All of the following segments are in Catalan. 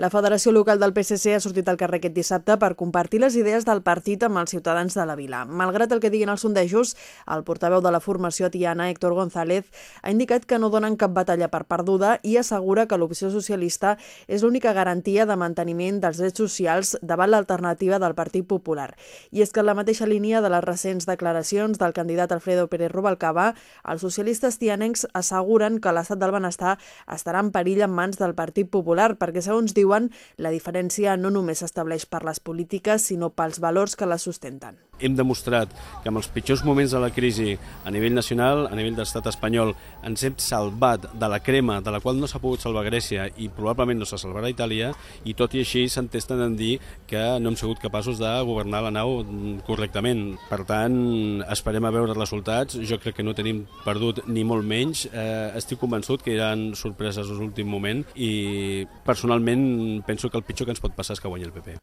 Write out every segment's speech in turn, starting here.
La Federació Local del PSC ha sortit al carrer aquest dissabte per compartir les idees del partit amb els ciutadans de la vila. Malgrat el que diguin els sondejos, el portaveu de la formació tiana, Héctor González, ha indicat que no donen cap batalla per perduda i assegura que l'opció socialista és l'única garantia de manteniment dels drets socials davant l'alternativa del Partit Popular. I és que en la mateixa línia de les recents declaracions del candidat Alfredo Pérez Rubalcaba, els socialistes tianencs asseguren que l'estat del benestar estarà en perill en mans del Partit Popular perquè, segons diu diuen, la diferència no només s'estableix per les polítiques, sinó pels valors que les sustenten. Hem demostrat que en els pitjors moments de la crisi a nivell nacional, a nivell de l'estat espanyol, ens hem salvat de la crema de la qual no s'ha pogut salvar Grècia i probablement no se salvarà Itàlia i tot i així s'entesten en dir que no hem sigut capaços de governar la nau correctament. Per tant, esperem a veure els resultats. Jo crec que no tenim perdut ni molt menys. Eh, estic convençut que hi ha sorpreses en l'últim moment i personalment penso que el pitjor que ens pot passar és que guanyi el PP.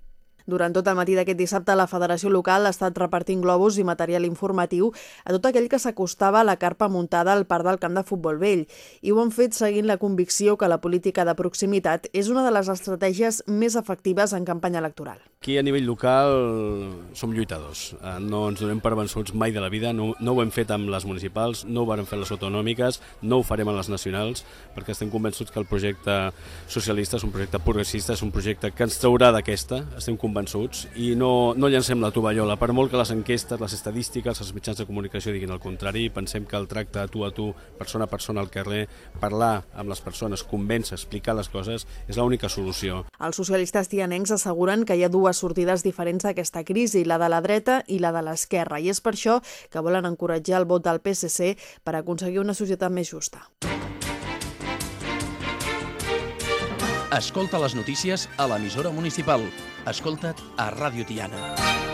Durant tot el matí d'aquest dissabte, la Federació Local ha estat repartint globus i material informatiu a tot aquell que s'acostava a la carpa muntada al parc del camp de futbol vell. I ho han fet seguint la convicció que la política de proximitat és una de les estratègies més efectives en campanya electoral. Aquí a nivell local som lluitadors. Eh, no ens donem per vençuts mai de la vida. No, no ho hem fet amb les municipals, no ho varen fer les autonòmiques, no ho farem amb les nacionals, perquè estem convençuts que el projecte socialista és un projecte progressista, és un projecte que ens traurà d'aquesta. Estem convençuts i no, no llancem la tovallola. Per molt que les enquestes, les estadístiques, els mitjans de comunicació diguin el contrari, pensem que el tracte a tu a tu, persona a persona al carrer, parlar amb les persones, convèncer, explicar les coses, és l'única solució. Els socialistes tianencs asseguren que hi ha dues sortides diferents d'aquesta crisi, la de la dreta i la de l'esquerra, i és per això que volen encoratjar el vot del PSC per aconseguir una societat més justa. Escolta les notícies a l'emissora municipal. Escolta't a Ràdio Tiana.